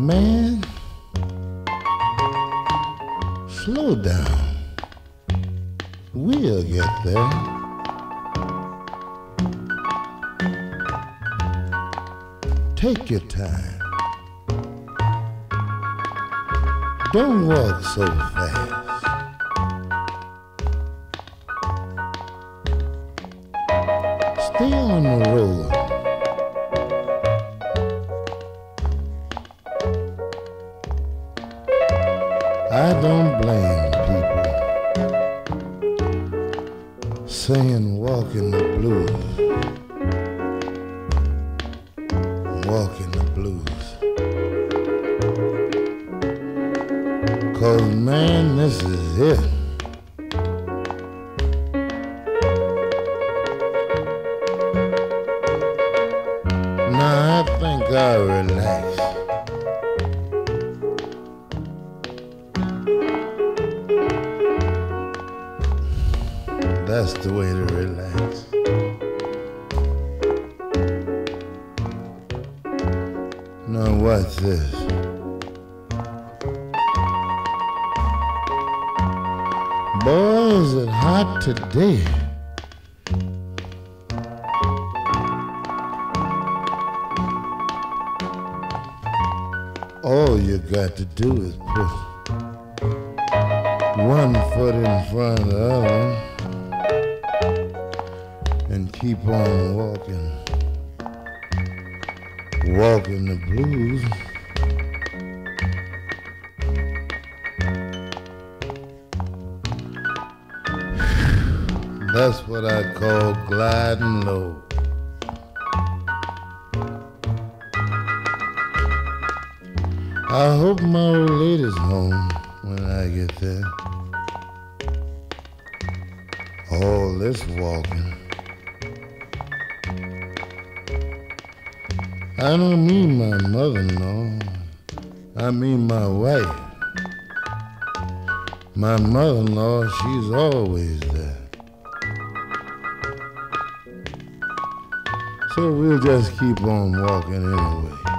Man, slow down. We'll get there. Take your time. Don't walk so fast. Stay on the road. I don't blame people saying walk in the blues. Walk in the blues. Cause man, this is it. Now I think I'll relax. That's the way to relax. Now what's this? Boy, is it hot today. All you got to do is put one foot in front of the other keep on walking. Walking the blues. That's what I call gliding low. I hope my old lady's home when I get there. All this walking. I don't mean my mother-in-law. I mean my wife. My mother-in-law, she's always there. So we'll just keep on walking anyway.